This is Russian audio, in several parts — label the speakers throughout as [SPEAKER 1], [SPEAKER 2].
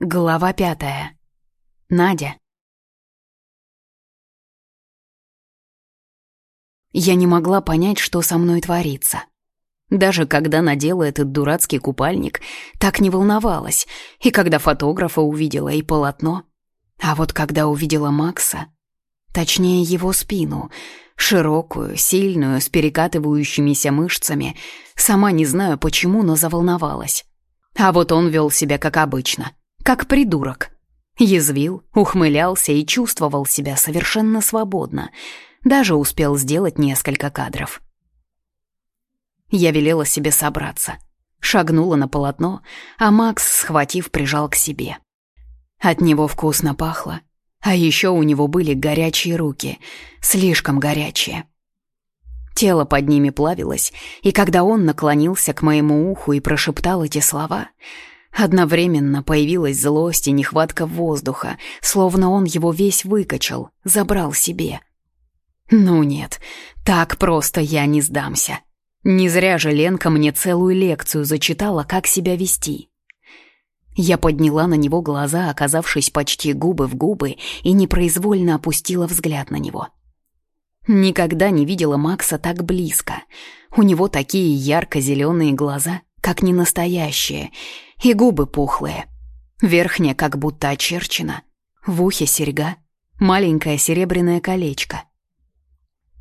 [SPEAKER 1] Глава пятая. Надя. Я не могла понять, что со мной творится. Даже когда надела этот дурацкий купальник, так не волновалась, и когда фотографа увидела и полотно. А вот когда увидела Макса, точнее его спину, широкую, сильную, с перекатывающимися мышцами, сама не знаю почему, но заволновалась. А вот он вел себя как обычно, как придурок. Язвил, ухмылялся и чувствовал себя совершенно свободно. Даже успел сделать несколько кадров. Я велела себе собраться. Шагнула на полотно, а Макс, схватив, прижал к себе. От него вкусно пахло, а еще у него были горячие руки, слишком горячие. Тело под ними плавилось, и когда он наклонился к моему уху и прошептал эти слова, одновременно появилась злость и нехватка воздуха, словно он его весь выкачал, забрал себе. Ну нет, так просто я не сдамся. Не зря же Ленка мне целую лекцию зачитала, как себя вести. Я подняла на него глаза, оказавшись почти губы в губы, и непроизвольно опустила взгляд на него. Никогда не видела Макса так близко. У него такие ярко-зеленые глаза, как не настоящие, и губы пухлые. Верхняя как будто очерчена, в ухе серьга, маленькое серебряное колечко.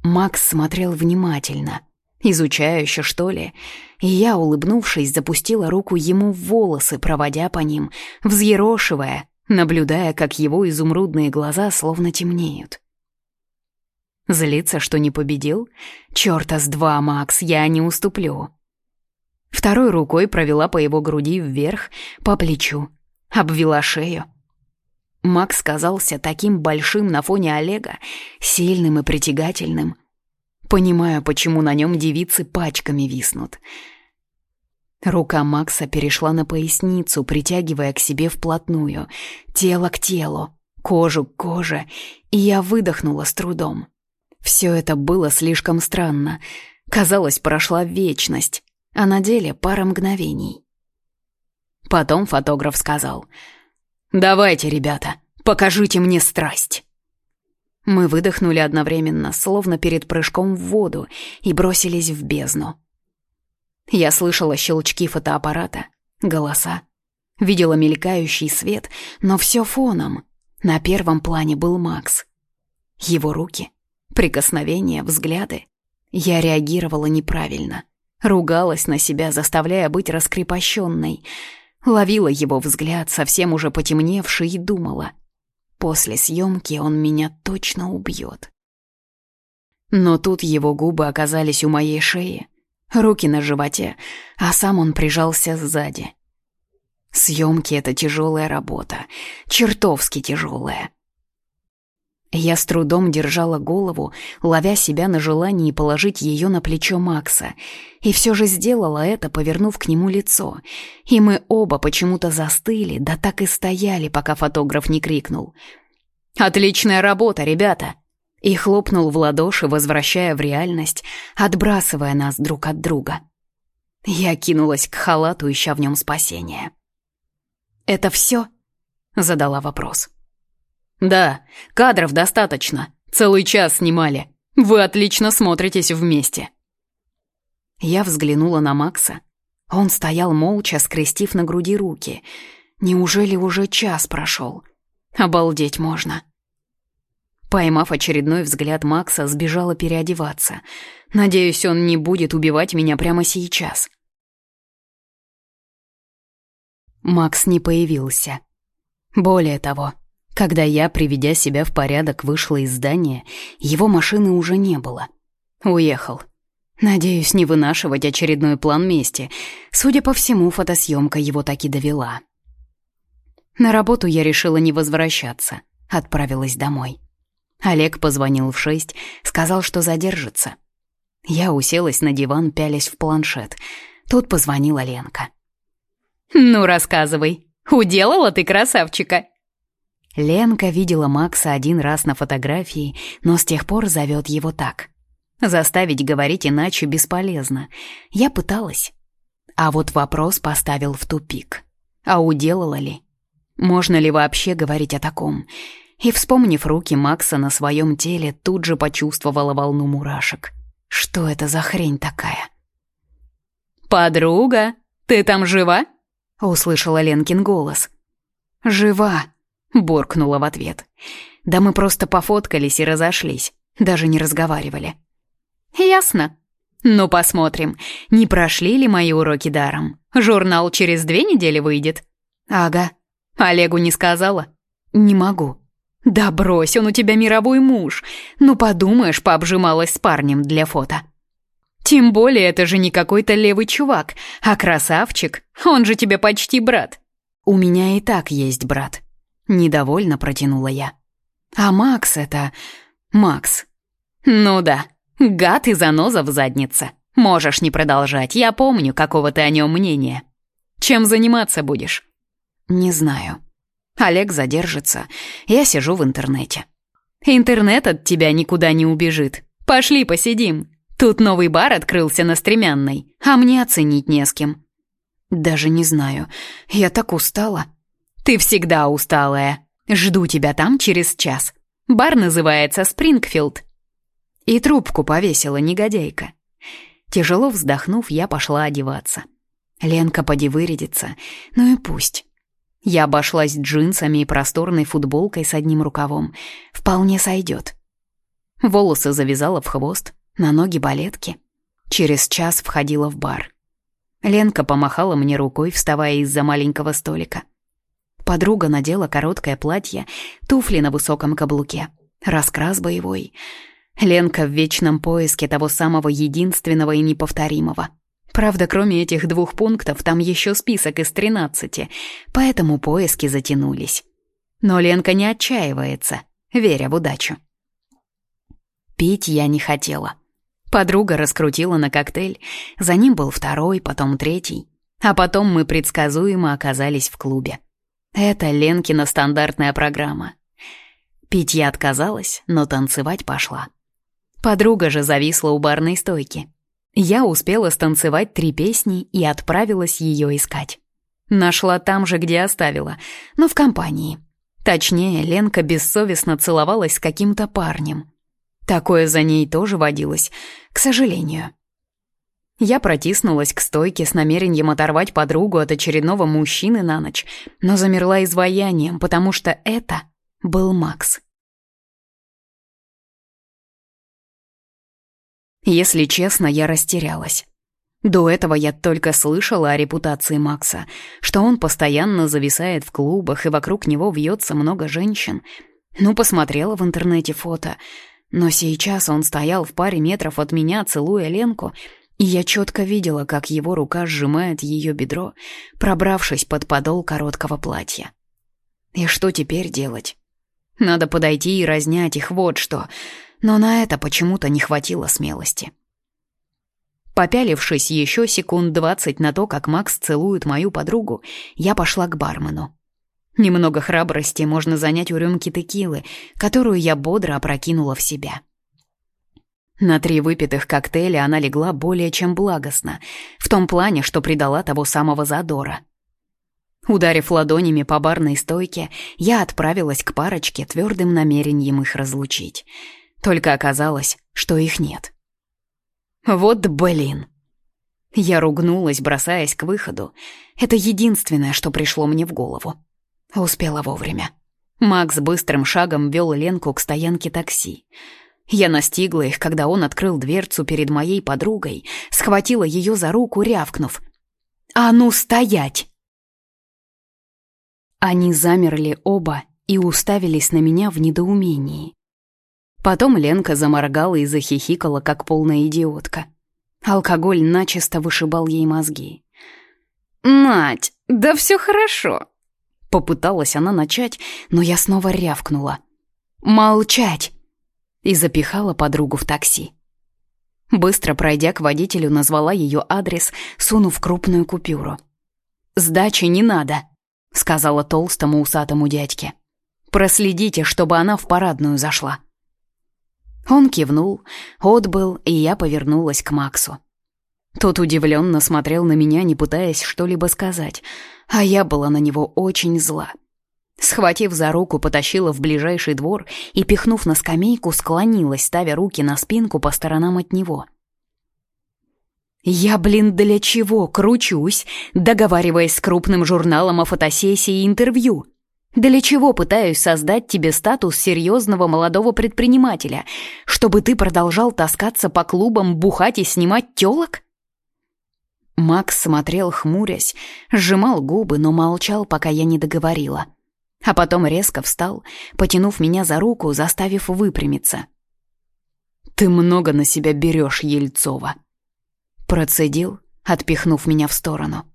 [SPEAKER 1] Макс смотрел внимательно, изучающе, что ли, и я, улыбнувшись, запустила руку ему в волосы, проводя по ним, взъерошивая, наблюдая, как его изумрудные глаза словно темнеют. Злиться, что не победил? Чёрта с два, Макс, я не уступлю. Второй рукой провела по его груди вверх, по плечу, обвела шею. Макс казался таким большим на фоне Олега, сильным и притягательным — Понимаю, почему на нем девицы пачками виснут. Рука Макса перешла на поясницу, притягивая к себе вплотную, тело к телу, кожу к коже, и я выдохнула с трудом. Все это было слишком странно. Казалось, прошла вечность, а на деле пара мгновений. Потом фотограф сказал, «Давайте, ребята, покажите мне страсть». Мы выдохнули одновременно, словно перед прыжком в воду, и бросились в бездну. Я слышала щелчки фотоаппарата, голоса, видела мелькающий свет, но все фоном. На первом плане был Макс. Его руки, прикосновения, взгляды. Я реагировала неправильно, ругалась на себя, заставляя быть раскрепощенной, ловила его взгляд, совсем уже потемневший, и думала — После съемки он меня точно убьет. Но тут его губы оказались у моей шеи, руки на животе, а сам он прижался сзади. Съемки — это тяжелая работа, чертовски тяжелая. Я с трудом держала голову, ловя себя на желании положить ее на плечо Макса, и все же сделала это, повернув к нему лицо. И мы оба почему-то застыли, да так и стояли, пока фотограф не крикнул. «Отличная работа, ребята!» И хлопнул в ладоши, возвращая в реальность, отбрасывая нас друг от друга. Я кинулась к халату, ища в нем спасения. «Это все?» — задала вопрос. «Да, кадров достаточно. Целый час снимали. Вы отлично смотритесь вместе». Я взглянула на Макса. Он стоял молча, скрестив на груди руки. Неужели уже час прошел? Обалдеть можно. Поймав очередной взгляд Макса, сбежала переодеваться. Надеюсь, он не будет убивать меня прямо сейчас. Макс не появился. Более того, когда я, приведя себя в порядок, вышла из здания, его машины уже не было. Уехал. Надеюсь, не вынашивать очередной план мести. Судя по всему, фотосъемка его таки довела. На работу я решила не возвращаться. Отправилась домой. Олег позвонил в шесть, сказал, что задержится. Я уселась на диван, пялясь в планшет. Тут позвонила Ленка.
[SPEAKER 2] «Ну, рассказывай, уделала ты красавчика!»
[SPEAKER 1] Ленка видела Макса один раз на фотографии, но с тех пор зовет его так. Заставить говорить иначе бесполезно. Я пыталась. А вот вопрос поставил в тупик. А уделала ли? Можно ли вообще говорить о таком? И, вспомнив руки Макса на своем теле, тут же почувствовала волну мурашек. Что это за хрень такая?
[SPEAKER 2] «Подруга, ты там жива?»
[SPEAKER 1] — услышала Ленкин голос. «Жива!» — буркнула в ответ. «Да мы просто пофоткались и разошлись, даже не разговаривали».
[SPEAKER 2] «Ясно. Ну, посмотрим, не прошли ли мои уроки даром. Журнал через две недели выйдет».
[SPEAKER 1] «Ага».
[SPEAKER 2] «Олегу не сказала?»
[SPEAKER 1] «Не могу».
[SPEAKER 2] «Да брось, он у тебя мировой муж. Ну, подумаешь, пообжималась с парнем для фото». «Тем более это же не какой-то левый чувак, а красавчик. Он же тебе почти брат».
[SPEAKER 1] «У меня и так есть брат». Недовольно протянула я. «А Макс это... Макс».
[SPEAKER 2] «Ну да, гад и заноза в заднице. Можешь не продолжать, я помню, какого ты о нем мнения. Чем заниматься будешь?»
[SPEAKER 1] «Не знаю». Олег задержится. Я сижу в интернете.
[SPEAKER 2] Интернет от тебя никуда не убежит. Пошли посидим. Тут новый бар открылся на Стремянной, а мне оценить не с кем.
[SPEAKER 1] Даже не знаю. Я так устала.
[SPEAKER 2] Ты всегда усталая. Жду тебя там через час. Бар называется Спрингфилд.
[SPEAKER 1] И трубку повесила негодяйка. Тяжело вздохнув, я пошла одеваться. Ленка поди вырядится. Ну и пусть. Я обошлась джинсами и просторной футболкой с одним рукавом. Вполне сойдет. Волосы завязала в хвост, на ноги балетки. Через час входила в бар. Ленка помахала мне рукой, вставая из-за маленького столика. Подруга надела короткое платье, туфли на высоком каблуке, раскрас боевой. Ленка в вечном поиске того самого единственного и неповторимого — Правда, кроме этих двух пунктов, там еще список из тринадцати, поэтому поиски затянулись. Но Ленка не отчаивается, веря в удачу. Пить я не хотела. Подруга раскрутила на коктейль, за ним был второй, потом третий, а потом мы предсказуемо оказались в клубе. Это Ленкина стандартная программа. Пить я отказалась, но танцевать пошла. Подруга же зависла у барной стойки. Я успела станцевать три песни и отправилась ее искать. Нашла там же, где оставила, но в компании. Точнее, Ленка бессовестно целовалась с каким-то парнем. Такое за ней тоже водилось, к сожалению. Я протиснулась к стойке с намерением оторвать подругу от очередного мужчины на ночь, но замерла изваянием, потому что это был Макс. Если честно, я растерялась. До этого я только слышала о репутации Макса, что он постоянно зависает в клубах, и вокруг него вьется много женщин. Ну, посмотрела в интернете фото. Но сейчас он стоял в паре метров от меня, целуя Ленку, и я четко видела, как его рука сжимает ее бедро, пробравшись под подол короткого платья. И что теперь делать? Надо подойти и разнять их, вот что — но на это почему-то не хватило смелости. Попялившись еще секунд двадцать на то, как Макс целует мою подругу, я пошла к бармену. Немного храбрости можно занять у рюмки текилы, которую я бодро опрокинула в себя. На три выпитых коктейля она легла более чем благостно, в том плане, что придала того самого задора. Ударив ладонями по барной стойке, я отправилась к парочке твердым намерением их разлучить — только оказалось, что их нет. Вот блин. Я ругнулась, бросаясь к выходу. Это единственное, что пришло мне в голову. Успела вовремя. Макс быстрым шагом вел Ленку к стоянке такси. Я настигла их, когда он открыл дверцу перед моей подругой, схватила ее за руку, рявкнув. «А ну, стоять!» Они замерли оба и уставились на меня в недоумении. Потом Ленка заморгала и захихикала, как полная идиотка. Алкоголь начисто вышибал ей мозги.
[SPEAKER 2] «Надь, да все хорошо!»
[SPEAKER 1] Попыталась она начать, но я снова рявкнула. «Молчать!» И запихала подругу в такси. Быстро пройдя к водителю, назвала ее адрес, сунув крупную купюру. «Сдачи не надо», — сказала толстому усатому дядьке. «Проследите, чтобы она в парадную зашла». Он кивнул, отбыл, и я повернулась к Максу. Тот удивленно смотрел на меня, не пытаясь что-либо сказать, а я была на него очень зла. Схватив за руку, потащила в ближайший двор и, пихнув на скамейку, склонилась, ставя руки на спинку по сторонам от него. Я, блин, для чего кручусь, договариваясь с крупным журналом о фотосессии и интервью? Для чего пытаюсь создать тебе статус серьезного молодого предпринимателя? Чтобы ты продолжал таскаться по клубам, бухать и снимать тёлок? Макс смотрел, хмурясь, сжимал губы, но молчал, пока я не договорила. А потом резко встал, потянув меня за руку, заставив выпрямиться. «Ты много на себя берешь, Ельцова», — процедил, отпихнув меня в сторону.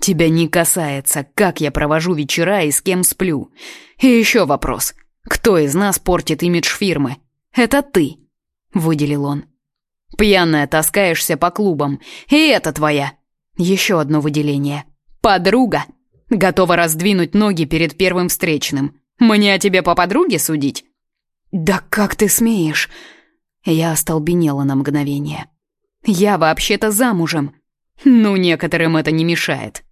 [SPEAKER 1] «Тебя не касается, как я провожу вечера и с кем сплю. И еще вопрос. Кто из нас портит имидж фирмы? Это ты», — выделил он. Пьяная таскаешься по клубам. И это твоя. Еще одно выделение. Подруга. Готова раздвинуть ноги перед первым встречным. Мне о тебе по подруге судить? Да как ты смеешь? Я остолбенела на мгновение. Я вообще-то замужем. Ну, некоторым это не мешает.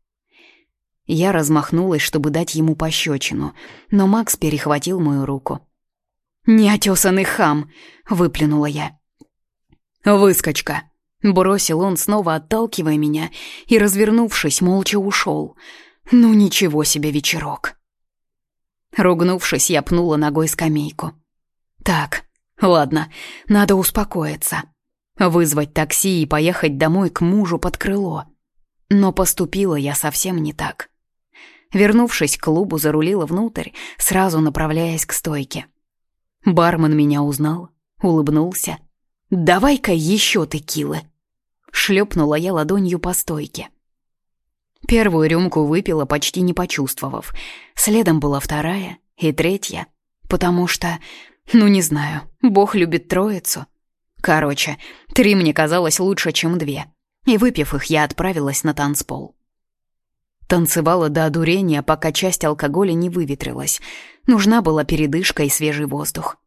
[SPEAKER 1] Я размахнулась, чтобы дать ему пощечину, но Макс перехватил мою руку. «Неотесанный хам!» — выплюнула я. «Выскочка!» Бросил он, снова отталкивая меня, и, развернувшись, молча ушел. «Ну ничего себе вечерок!» Ругнувшись, я пнула ногой скамейку. «Так, ладно, надо успокоиться. Вызвать такси и поехать домой к мужу под крыло. Но поступила я совсем не так. Вернувшись к клубу, зарулила внутрь, сразу направляясь к стойке. Бармен меня узнал, улыбнулся — «Давай-ка еще текилы!» Шлепнула я ладонью по стойке. Первую рюмку выпила, почти не почувствовав. Следом была вторая и третья, потому что, ну не знаю, Бог любит троицу. Короче, три мне казалось лучше, чем две. И выпив их, я отправилась на танцпол. Танцевала до одурения, пока часть алкоголя не выветрилась. Нужна была передышка и свежий воздух.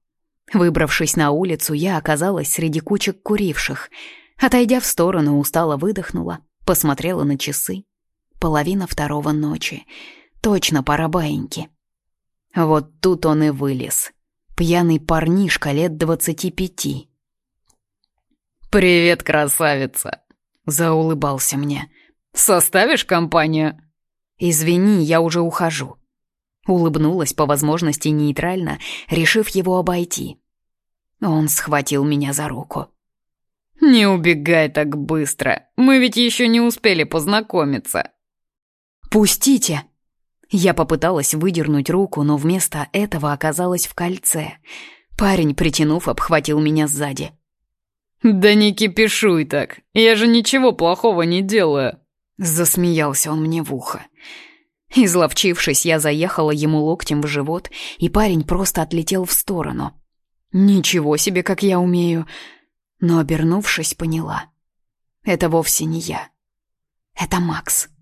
[SPEAKER 1] Выбравшись на улицу, я оказалась среди кучек куривших. Отойдя в сторону, устало выдохнула, посмотрела на часы. Половина второго ночи. Точно пора баиньки. Вот тут он и вылез. Пьяный парнишка лет двадцати пяти.
[SPEAKER 3] «Привет, красавица!» — заулыбался мне. «Составишь компанию?»
[SPEAKER 1] «Извини, я уже ухожу». Улыбнулась по возможности нейтрально, решив его обойти. Он схватил меня за руку.
[SPEAKER 3] «Не убегай так быстро, мы ведь еще не успели познакомиться».
[SPEAKER 1] «Пустите!» Я попыталась выдернуть руку, но вместо этого оказалась в кольце. Парень, притянув, обхватил меня сзади.
[SPEAKER 3] «Да не кипишуй так, я же ничего плохого не делаю!»
[SPEAKER 1] Засмеялся он мне в ухо. Изловчившись, я заехала ему локтем в живот, и парень просто отлетел в сторону. Ничего себе, как я умею. Но, обернувшись, поняла. Это вовсе не я. Это Макс.